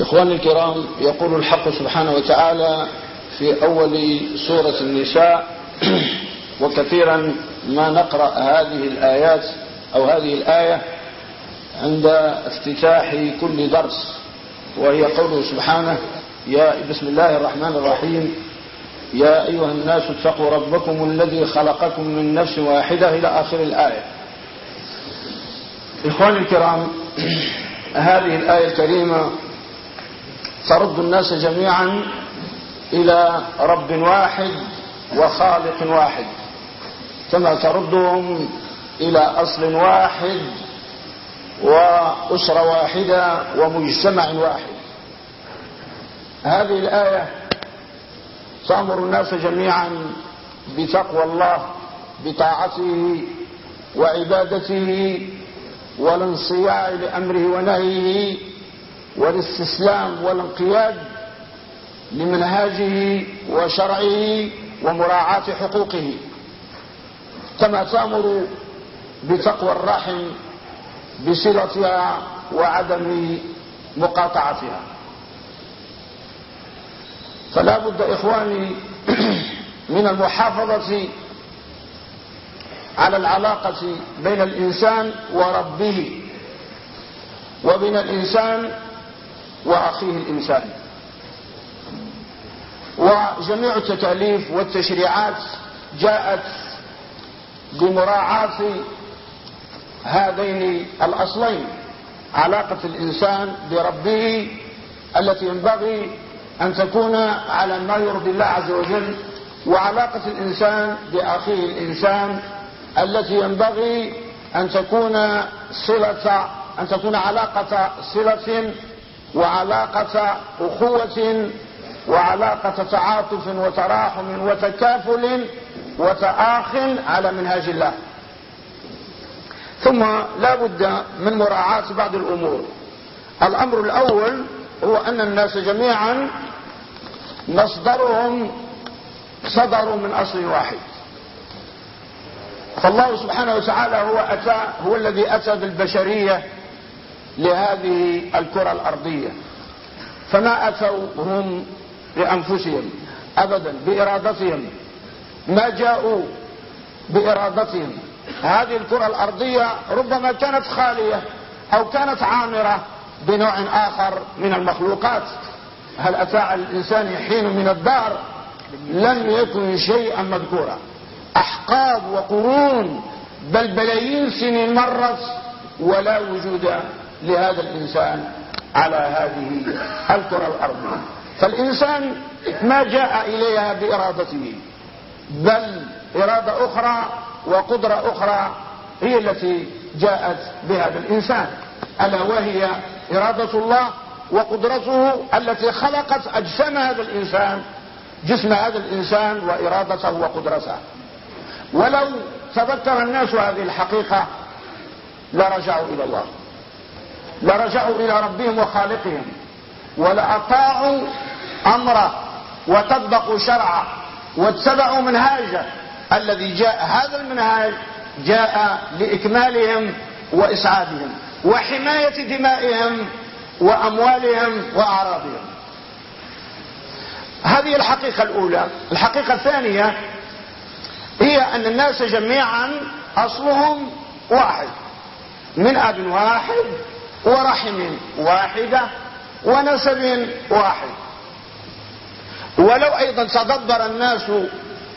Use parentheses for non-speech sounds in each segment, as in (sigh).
إخواني الكرام يقول الحق سبحانه وتعالى في أول سورة النساء (clears throat) وكثيرا ما نقرأ هذه الآيات أو هذه الآية عند افتتاح كل درس وهي قوله سبحانه يا بسم الله الرحمن الرحيم يا أيها الناس اتقوا ربكم الذي خلقكم من نفس واحدة إلى آخر الآية. إخواني الكرام (clears throat) هذه الآية الكريمة ترد الناس جميعا إلى رب واحد وخالق واحد كما تردهم إلى أصل واحد وأسرة واحدة ومجتمع واحد. هذه الآية تأمر الناس جميعا بتقوى الله بطاعته وعبادته والانصياع لأمره ونهيه والاستسلام والانقياد لمنهاجه وشرعه ومراعاة حقوقه. كما تأمر بتقوى الرحم بصلتها وعدم مقاطعتها. فلا بد إخواني (clears throat) من المحافظة على العلاقة بين الإنسان وربه وبين الإنسان وأخيه الإنسان. وجميع التكاليف والتشريعات جاءت بمراعاة هذين الأصلين علاقة الإنسان بربه التي ينبغي أن تكون على ما يرضي الله عز وجل وعلاقة الإنسان بأخيه الإنسان التي ينبغي أن تكون صلة أن تكون علاقة صلة وعلاقة أخوة وعلاقة تعاطف وتراحم وتكافل وتآخ على منهاج الله. ثم لا بد من مراعاة بعض الأمور. الأمر الأول هو أن الناس جميعا مصدرهم صدروا من أصل واحد. فالله سبحانه وتعالى هو أتى هو الذي أتى بالبشرية لهذه الكرة الأرضية. فما أتوا هم لأنفسهم أبدا بإرادتهم. ما جاءوا بإرادتهم. هذه الكرة الأرضية ربما كانت خالية أو كانت عامرة بنوع آخر من المخلوقات. هل أتى على الإنسان حين من الدار؟ لم يكن شيئا مذكورا. أحقاب وقرون بل بلايين سنين مرت ولا وجود لهذا الإنسان على هذه الكرة الأرضية. فالإنسان ما جاء إليها بإرادته بل إرادة أخرى وقدرة أخرى هي التي جاءت بهذا الإنسان. ألا وهي إرادة الله وقدرته التي خلقت أجسام هذا الإنسان جسم هذا الإنسان وإرادته وقدرته. ولو تذكر الناس هذه الحقيقة لرجعوا إلى الله. لرجعوا إلى ربهم وخالقهم. ولأطاعوا أمره وطبقوا شرعه واتبعوا منهاجه الذي جاء. هذا المنهاج جاء لإكمالهم وإسعادهم وحماية دمائهم وأموالهم وأعراضهم. هذه الحقيقة الأولى. الحقيقة الثانية هي أن الناس جميعا أصلهم واحد من أب واحد ورحم واحدة ونسب واحد. ولو أيضا تدبر الناس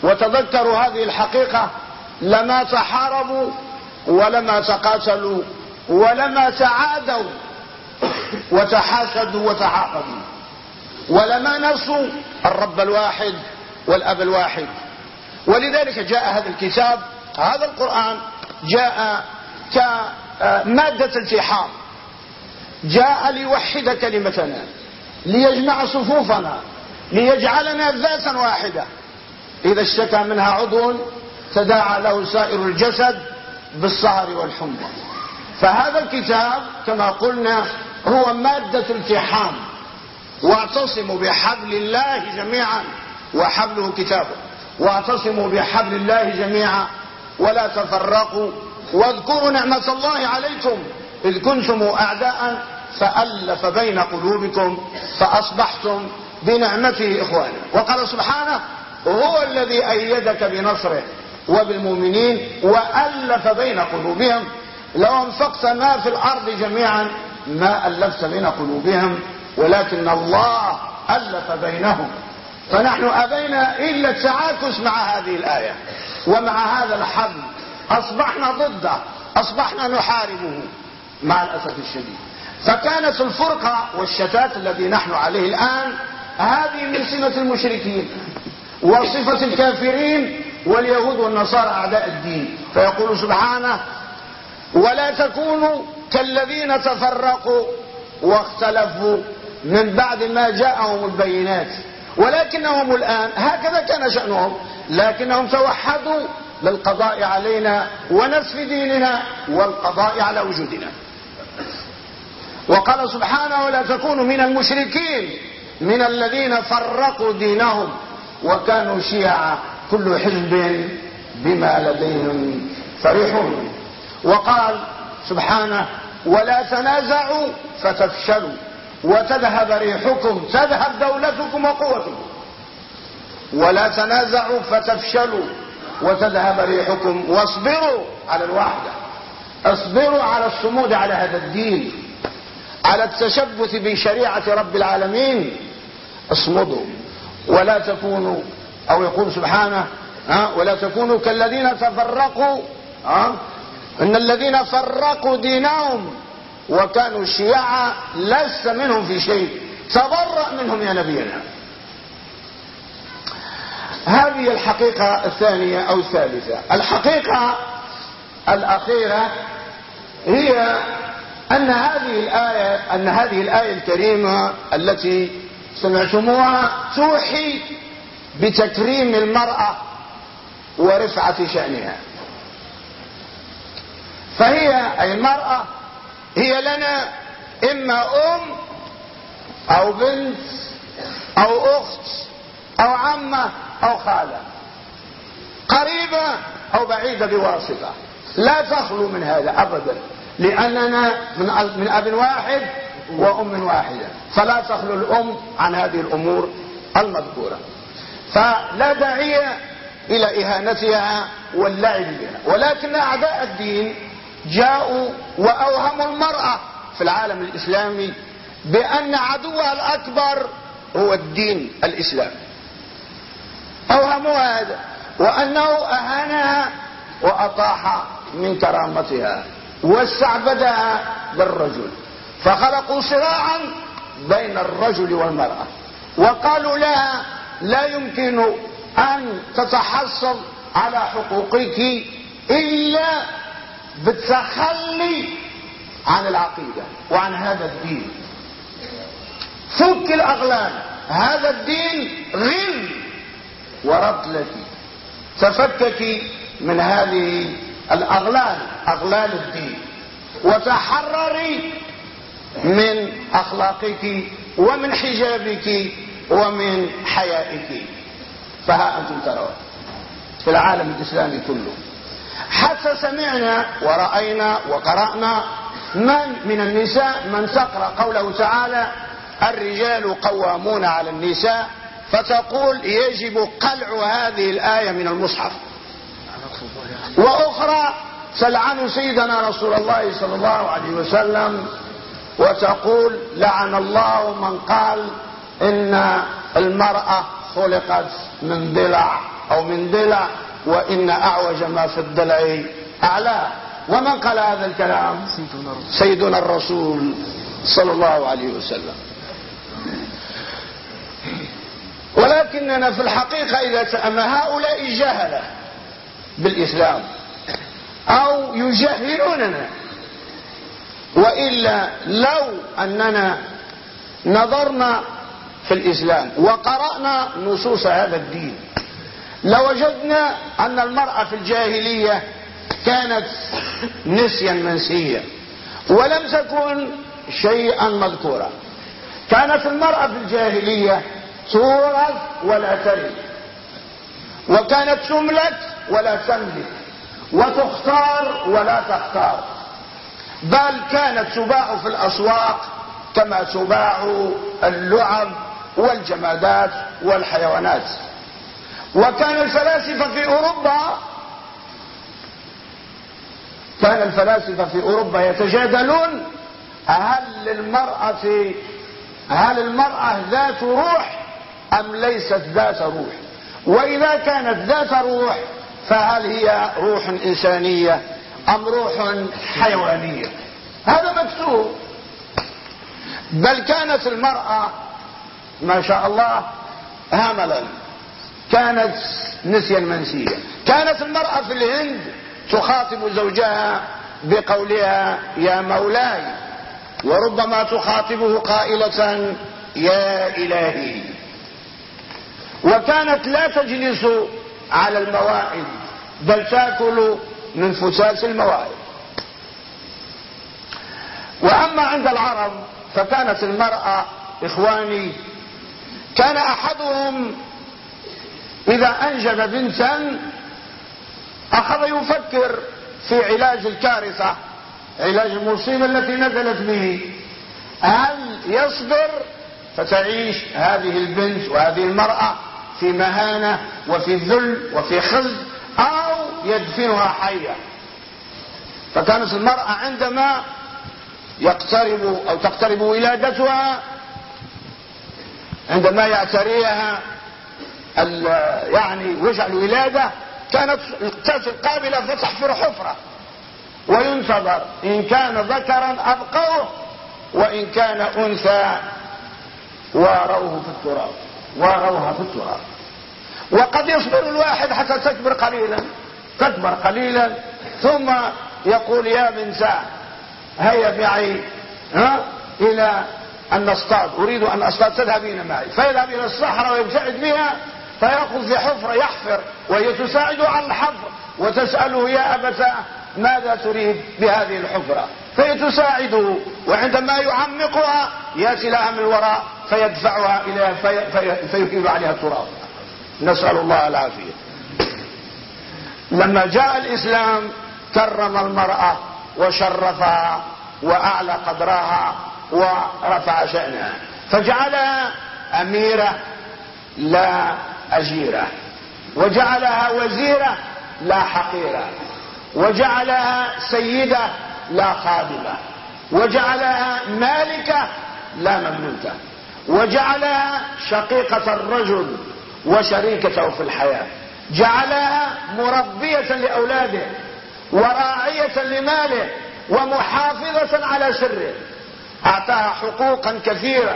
وتذكروا هذه الحقيقة لما تحاربوا ولما تقاتلوا ولما تعادوا وتحاسدوا وتعاقدوا ولما نسوا الرب الواحد والأب الواحد. ولذلك جاء هذا الكتاب هذا القرآن جاء كمادة التحام جاء ليوحد كلمتنا ليجمع صفوفنا ليجعلنا ذاتا واحدة. إذا اشتكى منها عضو تداعى له سائر الجسد بالسهر والحمى. فهذا الكتاب كما قلنا هو مادة التحام واعتصموا بحبل الله جميعا وحبله كتابه. واعتصموا بحبل الله جميعا ولا تفرقوا واذكروا نعمة الله عليكم. إذ كنتم أعداء فألف بين قلوبكم فأصبحتم بنعمته إخوانا. وقال سبحانه هو الذي أيدك بنصره وبالمؤمنين وألف بين قلوبهم. لو أنفقت ما في الأرض جميعا ما ألفت بين قلوبهم ولكن الله ألف بينهم. فنحن أبينا إلا التعاكس مع هذه الآية ومع هذا الحظ أصبحنا ضده أصبحنا نحاربه مع الأسف الشديد. فكانت الفرقة والشتات الذي نحن عليه الآن هذه من سمة المشركين وصفة الكافرين واليهود والنصارى أعداء الدين. فيقول سبحانه ولا تكونوا كالذين تفرقوا واختلفوا من بعد ما جاءهم البينات ولكنهم الآن هكذا كان شأنهم لكنهم توحدوا للقضاء علينا ونسف ديننا والقضاء على وجودنا. وقال سبحانه ولا تكونوا من المشركين من الذين فرقوا دينهم وكانوا شيعا كل حزب بما لديهم فرحون وقال سبحانه ولا تنازعوا فتفشلوا وتذهب ريحكم تذهب دولتكم وقوتكم. ولا تنازعوا فتفشلوا. وتذهب ريحكم واصبروا على الوحدة. اصبروا على الصمود على هذا الدين. على التشبث بشريعة رب العالمين. اصمدوا. ولا تكونوا أو يقول سبحانه ها ولا تكونوا كالذين تفرقوا ها إن الذين فرقوا دينهم وكانوا شيعا لست منهم في شيء. تبرأ منهم يا نبينا هذه الحقيقة الثانية أو الثالثة. الحقيقة الأخيرة هي أن هذه الآية أن هذه الآية الكريمة التي سمعتموها توحي بتكريم المرأة ورفعة شأنها. فهي أي المرأة هي لنا إما أم أو بنت أو أخت أو عمة أو خالة. قريبة أو بعيدة بواسطة. لا تخلو من هذا أبدا لأننا من أب واحد وأم واحدة. فلا تخلو الأم عن هذه الأمور المذكورة. فلا داعي إلى إهانتها واللعب بها. ولكن أعداء الدين جاءوا وأوهموا المرأة في العالم الإسلامي بأن عدوها الأكبر هو الدين الإسلامي. أوهموا هذا وأنه أهانها وأطاح من كرامتها واستعبدها بالرجل. فخلقوا صراعا بين الرجل والمرأة وقالوا لها لا يمكن أن تتحصل على حقوقك إلا بالتخلي عن العقيدة وعن هذا الدين. فك الأغلال. هذا الدين غل ورد لك تفكك من هذه الأغلال أغلال الدين. وتحرري من أخلاقك ومن حجابك ومن حيائك. فها أنتم ترون في العالم الإسلامي كله. حتى سمعنا ورأينا وقرأنا من من النساء من تقرأ قوله تعالى الرجال قوامون على النساء فتقول يجب قلع هذه الآية من المصحف. وأخرى تلعن سيدنا رسول الله صلى الله عليه وسلم وتقول لعن الله من قال إن المرأة خلقت من ضلع أو من ضلع. وإن أعوج ما في الضلع أعلاه ومن قال هذا الكلام؟ سيدنا الرسول. صلى الله عليه وسلم. ولكننا في الحقيقة إذا تأمى هؤلاء جهلة بالإسلام أو يجهلوننا. وإلا لو أننا نظرنا في الإسلام وقرأنا نصوص هذا الدين لوجدنا أن المرأة في الجاهلية كانت نسيا منسيا ولم تكن شيئا مذكورا. كانت المرأة في الجاهلية تورث ولا ترث وكانت تملك ولا تملك وتختار ولا تختار. بل كانت تباع في الأسواق كما تباع اللعب والجمادات والحيوانات. وكان الفلاسفة في أوروبا كان الفلاسفة في أوروبا يتجادلون هل للمرأة هل المرأة ذات روح أم ليست ذات روح؟ وإذا كانت ذات روح فهل هي روح إنسانية أم روح حيوانية؟ هذا مكتوب. بل كانت المرأة ما شاء الله هملا كانت نسيا منسيا. كانت المرأة في الهند تخاطب زوجها بقولها يا مولاي وربما تخاطبه قائلة يا إلهي. وكانت لا تجلس على الموائد بل تأكل من فساس الموائد وأما عند العرب فكانت المرأة إخواني كان أحدهم إذا أنجب بنتا أخذ يفكر في علاج الكارثة علاج المصيبة التي نزلت به. هل يصبر فتعيش هذه البنت وهذه المرأة في مهانة وفي ذل وفي خزي أو يدفنها حية. فكانت المرأة عندما يقترب أو تقترب ولادتها عندما يعتريها يعني وجع الولادة كانت قابلة فتحفر حفرة. وينتظر إن كان ذكرا أبقوه وإن كان أنثى واروه في التراب. واروها في التراب. وقد يصبر الواحد حتى تكبر قليلا. تكبر قليلا ثم يقول يا بنساء هيا معي ها إلى أن نصطاد. أريد أن أصطاد تذهبين معي. فيذهب إلى الصحراء ويبتعد بها فيأخذ في حفرة يحفر وهي تساعده على الحفر. وتسأله يا أبتاه ماذا تريد بهذه الحفرة؟ فهي تساعده وعندما يعمقها يأتي لها من الوراء فيدفعها إليها في فيهيل عليها التراب. نسأل الله العافية. لما جاء الإسلام كرم المرأة وشرفها وأعلى قدرها ورفع شأنها فجعلها أميرة لا أجيرة. وجعلها وزيرة لا حقيرة. وجعلها سيدة لا خادمة. وجعلها مالكة لا مملوكة. وجعلها شقيقة الرجل وشريكته في الحياة. جعلها مربية لأولاده وراعية لماله ومحافظة على سره. أعطاها حقوقا كثيرة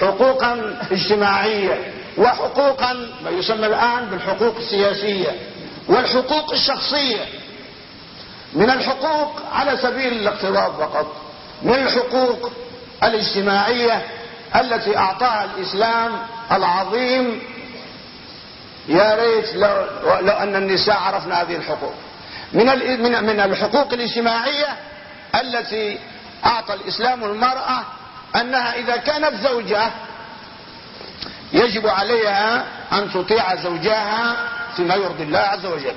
حقوقا اجتماعية وحقوقا ما يسمى الآن بالحقوق السياسية والحقوق الشخصية. من الحقوق على سبيل الاقتراض فقط من الحقوق الاجتماعية التي أعطاها الإسلام العظيم. يا ريت لو, لو أن النساء عرفنا هذه الحقوق. من من الحقوق الاجتماعية التي أعطى الإسلام المرأة أنها إذا كانت زوجة يجب عليها أن تطيع زوجها فيما يرضي الله عز وجل.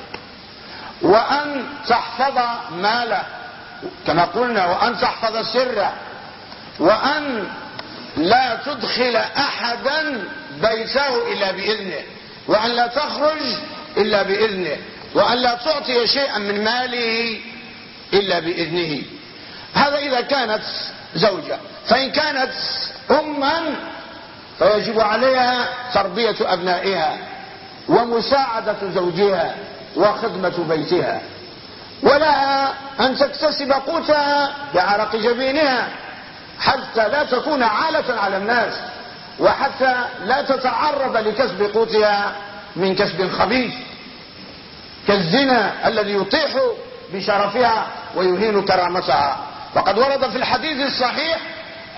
وأن تحفظ ماله كما قلنا وأن تحفظ سره وأن لا تدخل أحدا بيته إلا بإذنه وأن لا تخرج إلا بإذنه وأن لا تعطي شيئا من ماله إلا بإذنه. هذا إذا كانت زوجة فإن كانت أما فيجب عليها تربية أبنائها ومساعدة زوجها وخدمة بيتها. ولها أن تكتسب قوتها بعرق جبينها حتى لا تكون عالة على الناس وحتى لا تتعرض لكسب قوتها من كسب خبيث كالزنا الذي يطيح بشرفها ويهين كرامتها. وقد ورد في الحديث الصحيح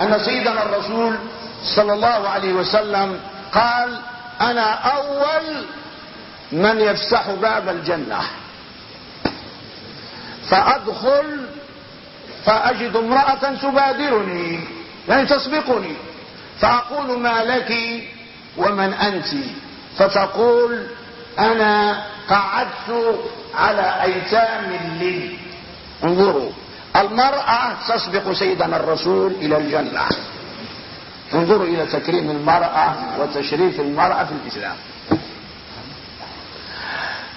أن سيدنا الرسول صلى الله عليه وسلم قال أنا أول من يفسح باب الجنة. فأدخل فأجد امرأة تبادرني يعني تسبقني. فأقول ما لك ومن أنت. فتقول أنا قعدت على أيتام لي. انظروا المرأة تسبق سيدنا الرسول إلى الجنة. انظروا إلى تكريم المرأة وتشريف المرأة في الإسلام.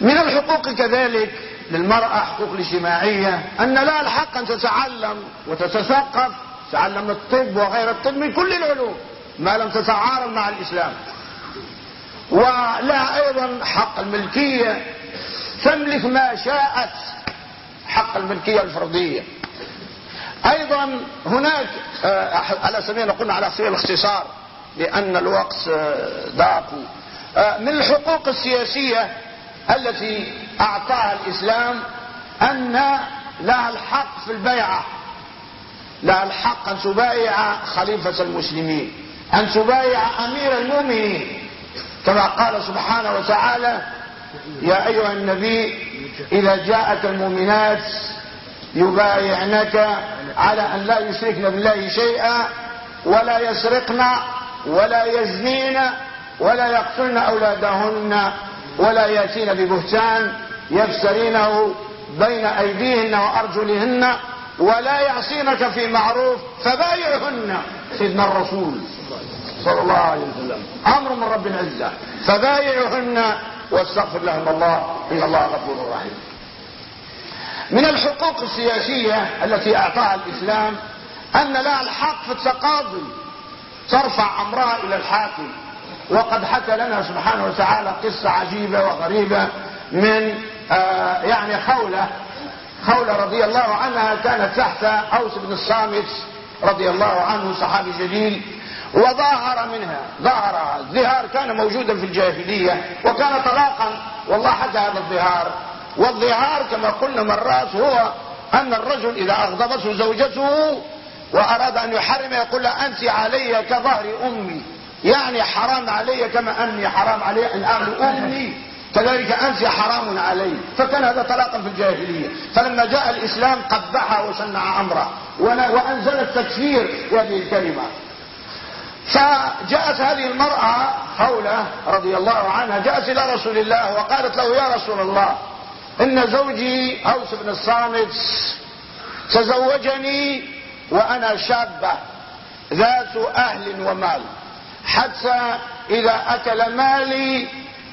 من الحقوق كذلك للمرأة حقوق الاجتماعية أن لها الحق أن تتعلم وتتثقف تعلم الطب وغير الطب من كل العلوم ما لم تتعارض مع الإسلام. ولها أيضا حق الملكية تملك ما شاءت حق الملكية الفردية. أيضا هناك آه، على سبيل قلنا على سبيل الاختصار لأن الوقت آه، ضاق. آه، من الحقوق السياسية التي أعطاها الإسلام أن لها الحق في البيعة لها الحق أن تبايع خليفة المسلمين أن تبايع أمير المؤمنين. كما قال سبحانه وتعالى يا أيها النبي إذا جاءك المؤمنات يبايعنك على أن لا يشركن بالله شيئا ولا يسرقن ولا يزنين ولا يقتلن أولادهن ولا يأتين ببهتان يفترينه بين أيديهن وأرجلهن ولا يعصينك في معروف فبايعهن سيدنا الرسول صلى الله عليه وسلم. أمر من رب العزة. فبايعهن واستغفر لهم الله إن الله غفور رحيم. من الحقوق السياسية التي أعطاها الإسلام أن لها الحق في التقاضي ترفع أمرها إلى الحاكم. وقد حكى لنا سبحانه وتعالى قصة عجيبة وغريبة من آه يعني خولة خولة رضي الله عنها كانت تحت أوس بن الصامت رضي الله عنه صحابي جليل وظاهر منها ظاهر الظهار كان موجودا في الجاهلية وكان طلاقا والله حكى هذا الظهار. والظهار كما قلنا مرات هو أن الرجل إذا أغضبته زوجته وأراد أن يحرم يقول لها أنت علي كظهر أمي. يعني حرام علي كما أني حرام علي أن أغلو أمي. كذلك أنت حرام علي. فكان هذا طلاقا في الجاهلية. فلما جاء الإسلام قبحها وشنع أمره. وأنزل التكفير هذه الكلمة. فجاءت هذه المرأة خولة رضي الله عنها جاءت إلى رسول الله وقالت له يا رسول الله إن زوجي أوس بن الصامت تزوجني وأنا شابة ذات أهل ومال حتى إذا أكل مالي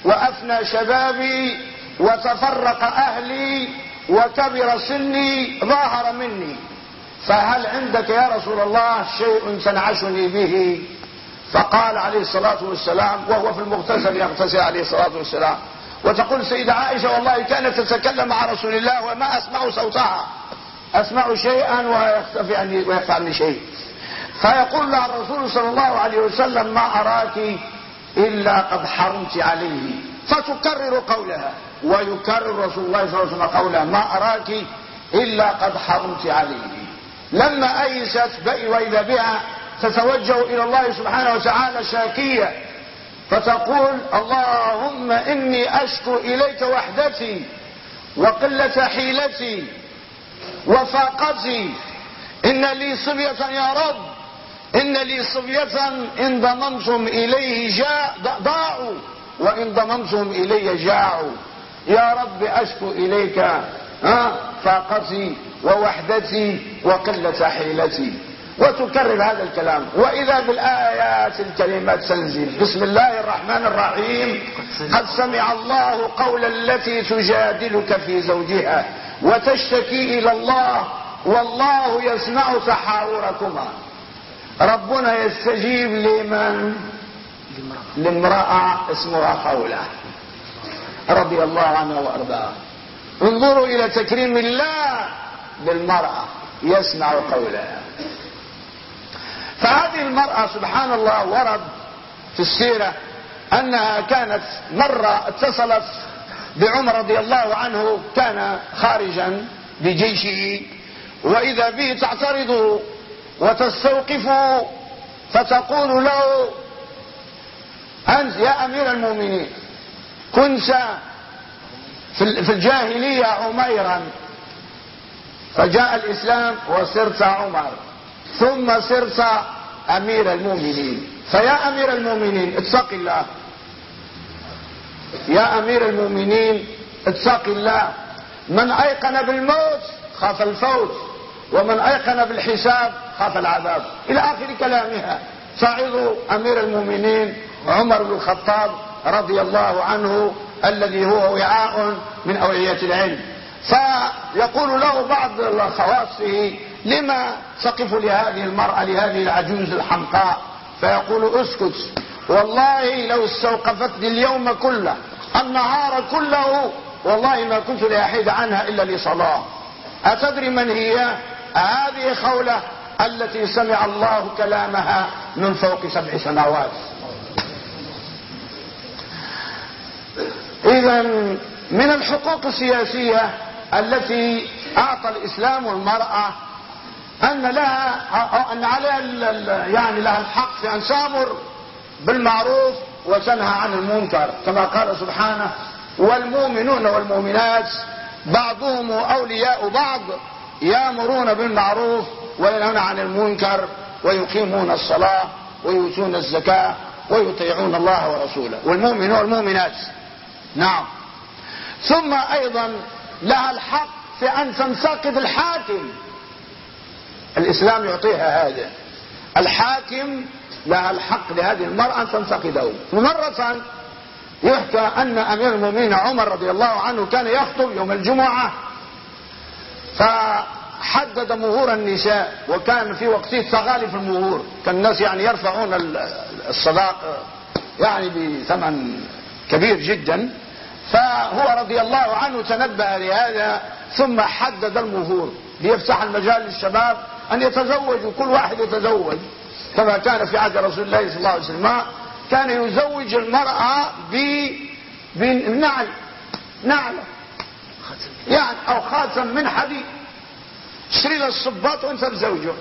وأفنى شبابي وتفرق أهلي وكبر سني ظاهر مني. فهل عندك يا رسول الله شيء تنعشني به؟ فقال عليه الصلاة والسلام وهو في المغتسل يغتسل عليه الصلاة والسلام. وتقول سيدة عائشة والله كانت تتكلم مع رسول الله وما أسمع صوتها. أسمع شيئا ويختفي عني ويخفى عني شيء. فيقول لها الرسول صلى الله عليه وسلم ما أراك إلا قد حرمت عليه. فتكرر قولها ويكرر رسول الله صلى الله عليه وسلم قولها ما أراك إلا قد حرمت عليه. لما أيست وإذا بها تتوجه إلى الله سبحانه وتعالى شاكية فتقول اللهم إني أشكو إليك وحدتي وقلة حيلتي وفاقتي. إن لي صبية يا رب. إن لي صبية إن ضممتم إليه جاء ضاعوا وإن ضممتم إلي جاعوا. يا رب أشكو إليك فاقتي ووحدتي وقلة حيلتي. وتكرر هذا الكلام. وإذا بالآيات الكريمات تنزل. بسم الله الرحمن الرحيم. قد سمع الله قول التي تجادلك في زوجها وتشتكي إلى الله والله يسمع تحاوركما. ربنا يستجيب لمن؟ لامرأة اسمها خولة رضي الله عنها وأرضاها. انظروا إلى تكريم الله للمرأة يسمع قولها فهذه المرأة سبحان الله ورد في السيرة أنها كانت مرة اتصلت بعمر رضي الله عنه كان خارجا بجيشه وإذا به تعترضه وتستوقفه فتقول له أنت يا أمير المؤمنين كنت في الجاهلية عميرا. فجاء الإسلام وصرت عمر. ثم صرت أمير المؤمنين. فيا أمير المؤمنين اتق الله. يا أمير المؤمنين اتق الله. من أيقن بالموت خاف الفوت ومن أيقن بالحساب خاف العذاب. إلى آخر كلامها. صعدوا أمير المؤمنين عمر بن الخطاب رضي الله عنه الذي هو وعاء من أوعية العلم. فيقول له بعض خواصه لما تقف لهذه المرأة لهذه العجوز الحمقاء؟ فيقول اسكت. والله لو استوقفتني اليوم كله النهار كله والله ما كنت لأحيد عنها إلا لصلاة. أتدري من هي؟ هذه خولة التي سمع الله كلامها من فوق سبع سماوات. إذا من الحقوق السياسية التي أعطى الإسلام المرأة أن لها أن عليها يعني لها الحق في أن تأمر بالمعروف وتنهى عن المنكر كما قال سبحانه والمؤمنون والمؤمنات بعضهم أولياء بعض يأمرون بالمعروف وينهون عن المنكر ويقيمون الصلاة ويؤتون الزكاة ويطيعون الله ورسوله. والمؤمنون والمؤمنات. نعم. ثم أيضا لها الحق في أن تنتقد الحاكم. الإسلام يعطيها هذا. الحاكم لها الحق لهذه المرأة أن تنتقده. ومرة يحكى أن أمير المؤمنين عمر رضي الله عنه كان يخطب يوم الجمعة فحدد مهور النساء وكان في وقته تغالي في المهور. كان الناس يعني يرفعون الصداق يعني بثمن كبير جدا. فهو رضي الله عنه تنبه لهذا ثم حدد المهور. ليفتح المجال للشباب أن يتزوجوا كل واحد يتزوج. كما كان في عهد رسول الله صلى الله عليه وسلم. كان يزوج المرأة بنعل. نعلة يعني أو خاتم من حديد. اشتري له الصباط وانت بزوجه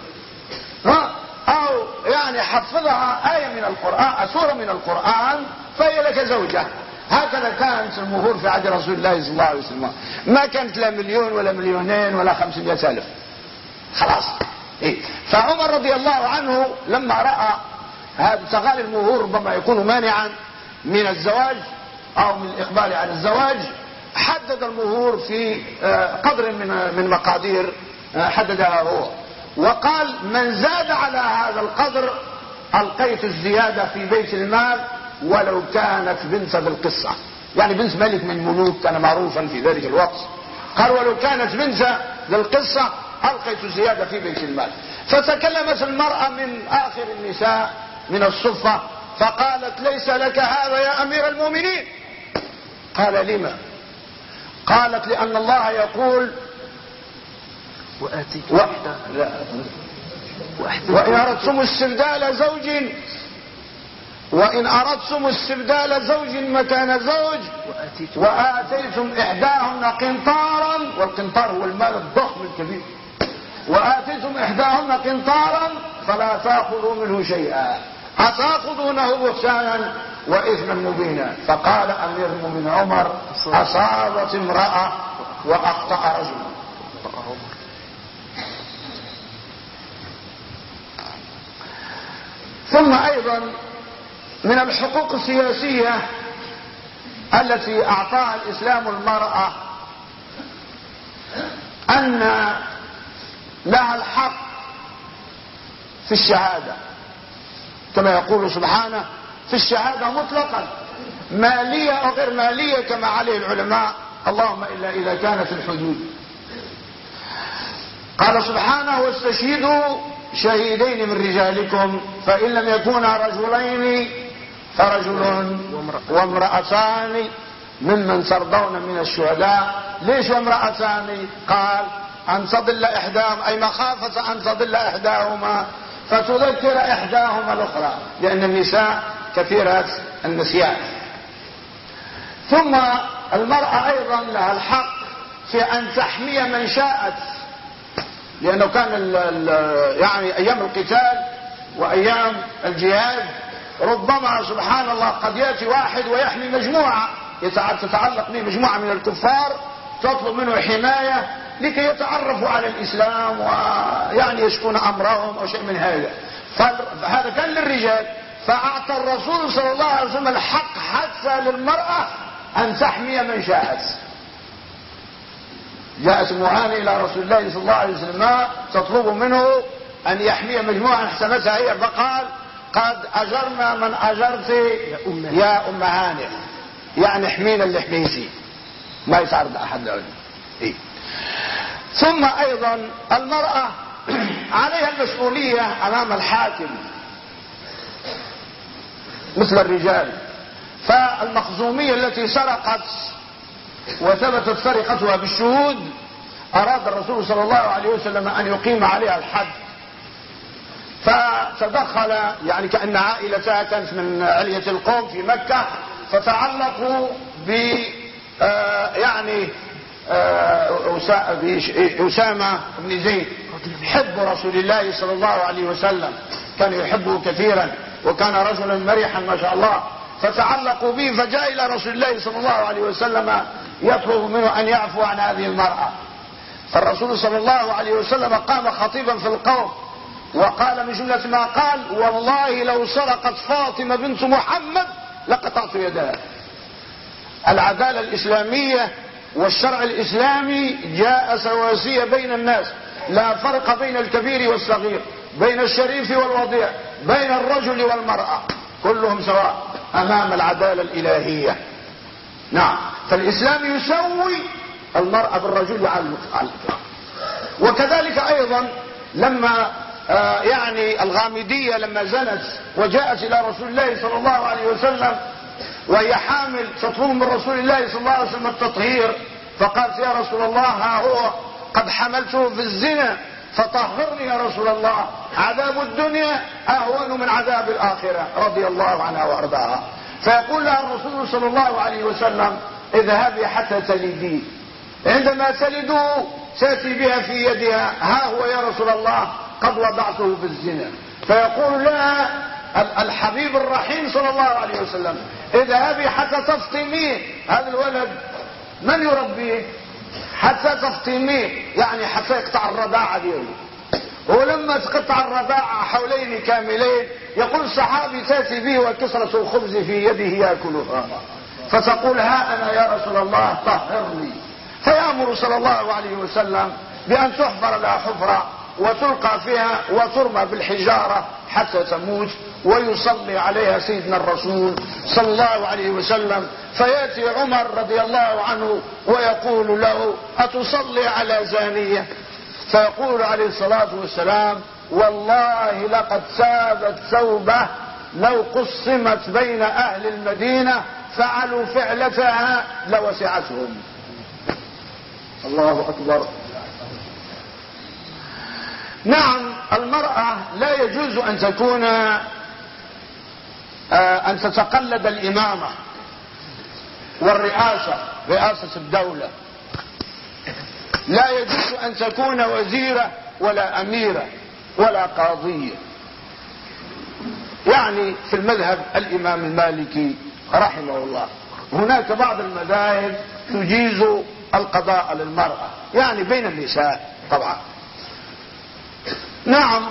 ها؟ أو يعني حفظها آية من القرآن سورة من القرآن فهي لك زوجة. هكذا كانت المهور في عهد رسول الله صلى الله عليه وسلم. ما كانت لا مليون ولا مليونين ولا خمسمائة ألف. خلاص؟ فعمر رضي الله عنه لما رأى هذا تغالي المهور ربما يكون مانعا من الزواج أو من الإقبال على الزواج حدد المهور في آه، قدر من من مقادير آه، حددها هو. وقال من زاد على هذا القدر ألقيت الزيادة في بيت المال ولو كانت بنت بالقصة يعني بنت ملك من ملوك كان معروفا في ذلك الوقت. قال ولو كانت بنت بالقصة ألقيت الزيادة في بيت المال. فتكلمت المرأة من آخر النساء من الصفة فقالت ليس لك هذا يا أمير المؤمنين. قال لما؟ قالت لأن الله يقول وآتيت و... لا. وإن أردتم استبدال زوج وإن أردتم استبدال زوج مكان زوج وآتيتم إحداهن قنطارا. والقنطار هو المال الضخم الكبير. وآتيتم إحداهن قنطارا فلا تأخذوا منه شيئا. أتأخذونه بهتانا وإثما مبينا. فقال أمير المؤمنين عمر أصابت امرأة وأخطأ رجل. ثم أيضا من الحقوق السياسية التي أعطاها الإسلام المرأة أن لها الحق في الشهادة. كما يقول سبحانه في الشهادة مطلقا. مالية أو غير مالية كما عليه العلماء. اللهم إلا إذا كانت الحدود. قال سبحانه واستشهدوا شهيدين من رجالكم. فإن لم يكونا رجلين فرجل وامرأتان ممن ترضون من الشهداء. ليش وامرأتان؟ قال أن تضل إحداهم أي مخافة أن تضل إحداهما فتذكر إحداهما الأخرى لأن النساء كثيرات النسيان. ثم المرأة أيضا لها الحق في أن تحمي من شاءت لأنه كان يعني أيام القتال وأيام الجهاد ربما سبحان الله قد يأتي واحد ويحمي مجموعة تتعلق به مجموعة من الكفار تطلب منه حماية لكي يتعرفوا على الإسلام ويعني يشكون أمرهم أو شيء من هذا. فهذا كان للرجال. فأعطى الرسول صلى الله عليه وسلم الحق حتى للمرأة أن تحمي من شاءت. جاءت معاني إلى رسول الله صلى الله عليه وسلم. تطلب منه أن يحمي مجموعة احسنتها هي؟ فقال قد أجرنا من أجرت يا أم هانئ يعني حمينا اللي حميتي. ما يتعرض أحد إيه؟ ثم أيضا المرأة (clears throat) عليها المسؤولية أمام الحاكم مثل الرجال. فالمخزومية التي سرقت وثبتت سرقتها بالشهود أراد الرسول صلى الله عليه وسلم أن يقيم عليها الحد. فتدخل يعني كأن عائلتها كانت من علية القوم في مكة فتعلقوا ب آه، يعني أسامة بن زيد. حب رسول الله صلى الله عليه وسلم. كان يحبه كثيرا وكان رجلا مريحا ما شاء الله. فتعلقوا به فجاء إلى رسول الله صلى الله عليه وسلم يطلب منه أن يعفو عن هذه المرأة. فالرسول صلى الله عليه وسلم قام خطيبا في القوم وقال من جملة ما قال والله لو سرقت فاطمة بنت محمد لقطعت يدها. العدالة الإسلامية والشرع الإسلامي جاء سواسية بين الناس. لا فرق بين الكبير والصغير بين الشريف والوضيع بين الرجل والمرأة. كلهم سواء أمام العدالة الإلهية. نعم. فالإسلام يسوي المرأة بالرجل على الإطلاق وكذلك أيضا لما آه يعني الغامدية لما زنت وجاءت إلى رسول الله صلى الله عليه وسلم وهي حامل تطلب من رسول الله صلى الله عليه وسلم التطهير. فقالت يا رسول الله ها هو قد حملته في الزنا فطهرني يا رسول الله. عذاب الدنيا أهون من عذاب الآخرة رضي الله عنها وأرضاها. فيقول لها الرسول صلى الله عليه وسلم اذهبي حتى تلدي. عندما تلده تأتي بها في يدها ها هو يا رسول الله قد وضعته في الزنا. فيقول لها الحبيب الرحيم صلى الله عليه وسلم اذهبي حتى تفطميه هذا الولد من يربيه؟ حتى تفطميه يعني حتى يقطع الرضاعة دياله ولما تقطع الرضاعة حولين كاملين يقول الصحابي تأتي به وكسرة الخبز في يده يأكلها. فتقول ها أنا يا رسول الله طهرني. فيأمر صلى الله عليه وسلم بأن تحفر لها حفرة وتلقى فيها وترمى بالحجارة حتى تموت. ويصلي عليها سيدنا الرسول صلى الله عليه وسلم. فيأتي عمر رضي الله عنه ويقول له أتصلي على زانية؟ فيقول عليه الصلاة والسلام والله لقد سابت ثوبه لو قسمت بين أهل المدينة فعلوا فعلتها لوسعتهم. الله أكبر. نعم المرأة لا يجوز أن تكون أن تتقلد الإمامة والرئاسة رئاسة الدولة. لا يجوز أن تكون وزيرة ولا أميرة ولا قاضية. يعني في المذهب الإمام المالكي رحمه الله. هناك بعض المذاهب تجيز القضاء للمرأة يعني بين النساء طبعا. نعم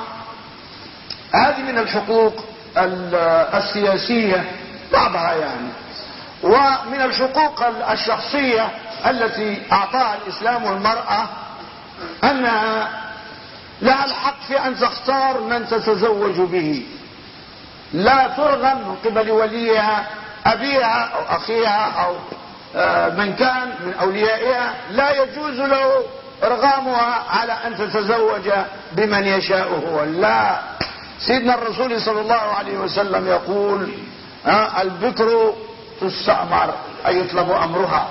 هذه من الحقوق السياسية بعضها يعني. ومن الحقوق الشخصية التي أعطاها الإسلام المرأة أنها لها الحق في أن تختار من تتزوج به. لا ترغم من قبل وليها أبيها أو أخيها أو آه، من كان من أوليائها. لا يجوز له إرغامها على أن تتزوج بمن يشاء هو. لا. سيدنا الرسول صلى الله عليه وسلم يقول البكر تستأمر. أي يطلب أمرها.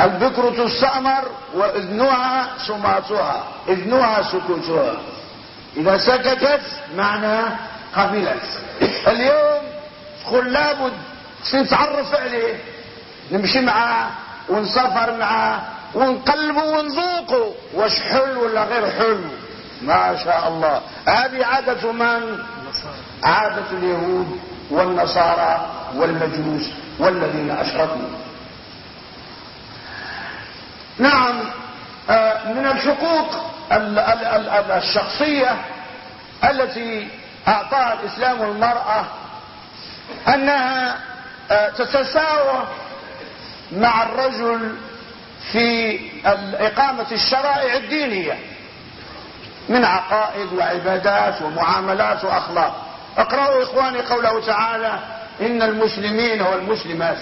البكر تستأمر وإذنها سماتها إذنها سكوتها. إذا سكتت معنى قبلت. اليوم تقول لابد نتعرف عليه. نمشي معاه ونسافر معاه ونقلبوا ونذوقوا. واش حلو ولا غير حلو؟ ما شاء الله. هذه عادة من؟ عادة اليهود والنصارى والمجوس والذين أشركوا. نعم آه، من الحقوق الشخصية التي أعطاها الإسلام المرأة أنها آه، تتساوى مع الرجل في إقامة الشرائع الدينية. من عقائد وعبادات ومعاملات وأخلاق. اقرأوا إخواني قوله تعالى إن المسلمين والمسلمات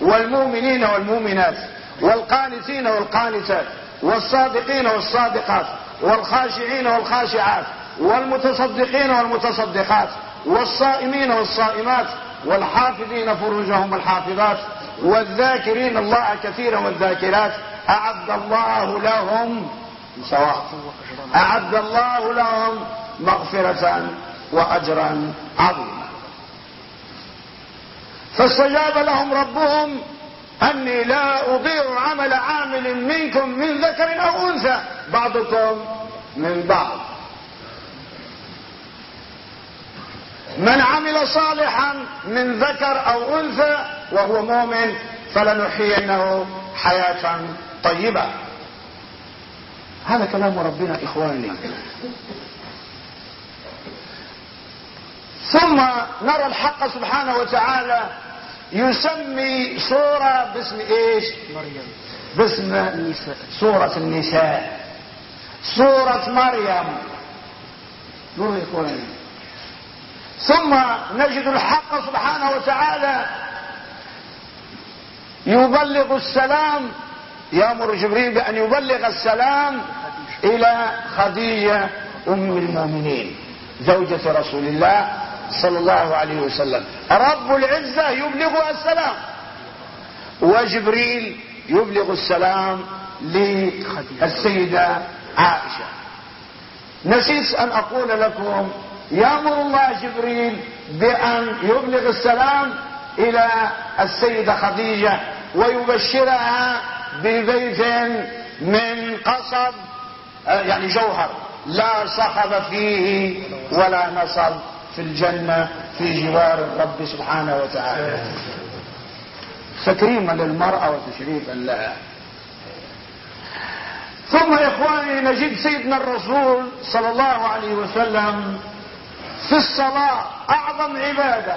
والمؤمنين والمؤمنات والقانتين والقانتات والصادقين والصادقات والخاشعين والخاشعات والمتصدقين والمتصدقات والصائمين والصائمات والحافظين فروجهم والحافظات والذاكرين الله كثيرا والذاكرات. أعد الله لهم سواء. أعد الله لهم مغفرة وأجرا عظيما. فاستجاب لهم ربهم أني لا أضيع عمل عامل منكم من ذكر أو أنثى بعضكم من بعض. من عمل صالحا من ذكر أو أنثى وهو مؤمن فلنحيينه حياة طيبة. هذا كلام ربنا إخواني. ثم نرى الحق سبحانه وتعالى يسمي سورة باسم إيش؟ مريم. باسم النساء. سورة النساء. سورة مريم. نور إخواني. ثم نجد الحق سبحانه وتعالى يبلغ السلام يأمر جبريل بأن يبلغ السلام إلى خديجة أم المؤمنين زوجة رسول الله صلى الله عليه وسلم. رب العزة يبلغ السلام وجبريل يبلغ السلام للسيدة عائشة. نسيت أن أقول لكم يأمر الله جبريل بأن يبلغ السلام إلى السيدة خديجة ويبشرها ببيت من قصب يعني جوهر. لا صخب فيه ولا نصب في الجنة في جوار الرب سبحانه وتعالى. تكريما للمرأة وتشريفا لها. ثم إخواني نجد سيدنا الرسول صلى الله عليه وسلم في الصلاة أعظم عبادة.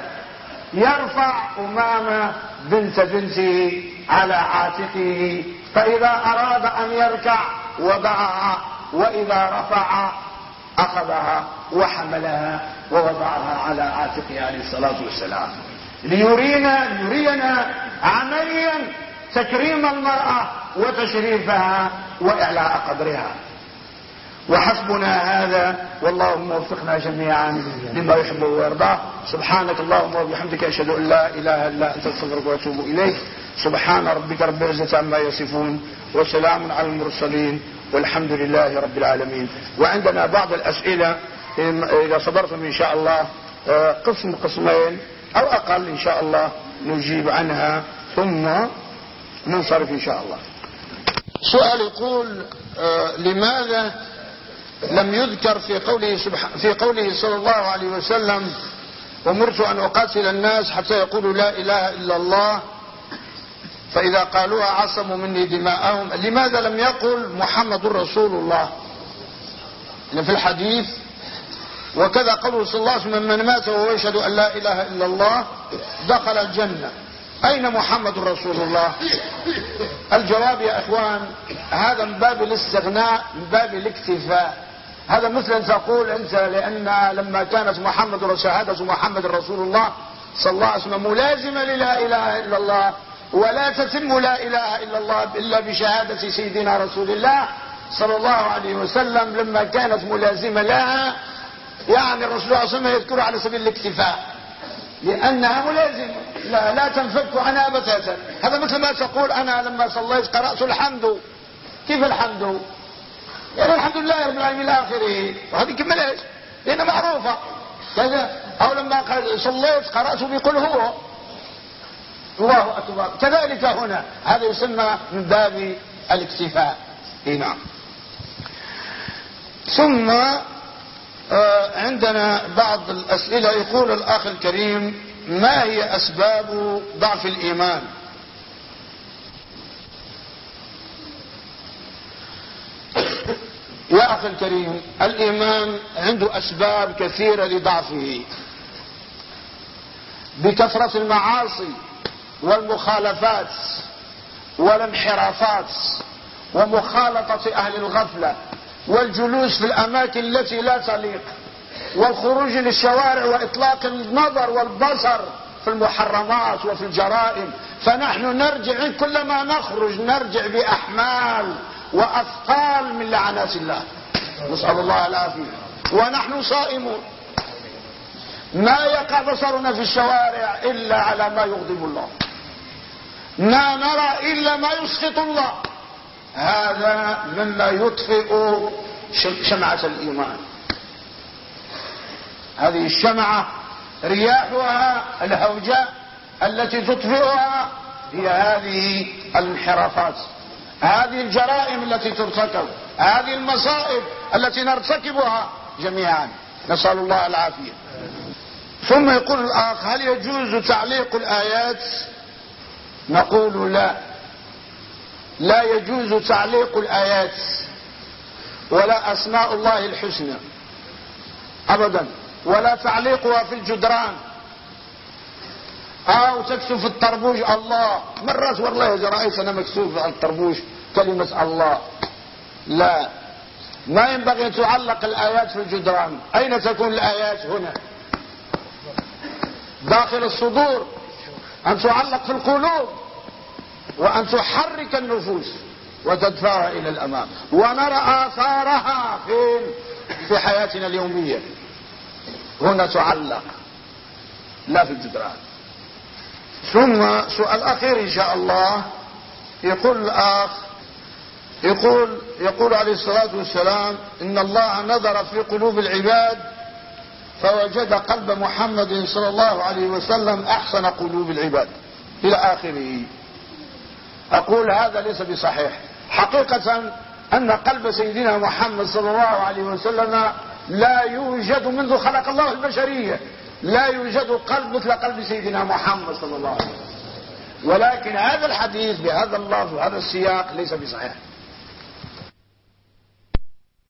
يرفع أمامة بنت بنته على عاتقه فإذا أراد أن يركع وضعها وإذا رفع أخذها وحملها ووضعها على عاتقه عليه الصلاة والسلام. ليرينا ليرينا عمليا تكريم المرأة وتشريفها وإعلاء قدرها. وحسبنا هذا. واللهم وفقنا جميعا لما يحب ويرضاه سبحانك اللهم وبحمدك أشهد أن لا إله إلا أنت أستغفرك وأتوب إليك. سبحان ربك رب العزة عما يصفون وسلام على المرسلين والحمد لله رب العالمين. وعندنا بعض الأسئلة إذا صبرتم إن شاء الله آه، قسم قسمين أو أقل إن شاء الله نجيب عنها ثم ننصرف إن شاء الله. سؤال يقول آه، لماذا لم يذكر في قوله, في قوله صلى الله عليه وسلم أمرت أن أقاتل الناس حتى يقولوا لا إله إلا الله فإذا قالوها عصموا مني دماءهم. لماذا لم يقل محمد رسول الله؟ في الحديث وكذا قوله صلى الله عليه وسلم من مات وهو يشهد أن لا إله إلا الله دخل الجنة. أين محمد رسول الله؟ الجواب يا إخوان هذا من باب الاستغناء من باب الاكتفاء. هذا مثل أن تقول أنت لأن لما كانت محمد شهادة محمد رسول الله صلى الله عليه وسلم ملازمة للا إله إلا الله ولا تتم لا إله إلا الله إلا بشهادة سيدنا رسول الله صلى الله عليه وسلم لما كانت ملازمة لها يعني الرسول صلى الله عليه وسلم يذكرها على سبيل الاكتفاء لأنها ملازمة. لا, لا تنفك عنها بتاتا هذا مثل ما تقول أنا لما صليت قرأت الحمد. كيف الحمد؟ يعني الحمد لله رب العالمين إلى آخره. وهذه كملهاش لأنها معروفة. كذا. أو لما صليت قرات بقل هو. الله أكبر. كذلك هنا. هذا يسمى من باب الاكتفاء. إي نعم. ثم آه، عندنا بعض الأسئلة. يقول الأخ الكريم ما هي أسباب ضعف الإيمان؟ يا أخي الكريم الإيمان عنده أسباب كثيرة لضعفه. بكثرة المعاصي والمخالفات والانحرافات ومخالطة أهل الغفلة والجلوس في الأماكن التي لا تليق والخروج للشوارع وإطلاق النظر والبصر في المحرمات وفي الجرائم. فنحن نرجع كلما نخرج نرجع بأحمال وأثقال من لعنات الله. نسأل الله العافية. ونحن صائمون. ما يقع بصرنا في الشوارع إلا على ما يغضب الله. ما نرى إلا ما يسخط الله. هذا مما يطفئ شمعة الإيمان. هذه الشمعة رياحها الهوجاء التي تطفئها هي هذه الانحرافات. هذه الجرائم التي ترتكب هذه المصائب التي نرتكبها جميعا. نسأل الله العافية. ثم يقول الآخ هل يجوز تعليق الآيات؟ نقول لا. لا يجوز تعليق الآيات ولا أسماء الله الحسنى. أبدا. ولا تعليقها في الجدران. تكتب في الطربوش الله. مرات والله إذا رأيت أنا مكتوب على الطربوش كلمة الله. لا. ما ينبغي أن تعلق الآيات في الجدران. أين تكون الآيات هنا؟ داخل الصدور. أن تعلق في القلوب. وأن تحرك النفوس. وتدفعها إلى الأمام. ونرى آثارها فين في حياتنا اليومية. هنا تعلق. لا في الجدران. ثم سؤال أخير إن شاء الله. يقول الآخ يقول يقول عليه الصلاة والسلام إن الله نظر في قلوب العباد فوجد قلب محمد صلى الله عليه وسلم أحسن قلوب العباد إلى آخره. أقول هذا ليس بصحيح. حقيقة أن قلب سيدنا محمد صلى الله عليه وسلم لا يوجد منذ خلق الله البشرية. لا يوجد قلب مثل قلب سيدنا محمد صلى الله عليه وسلم. ولكن هذا الحديث بهذا اللفظ وهذا السياق ليس بصحيح.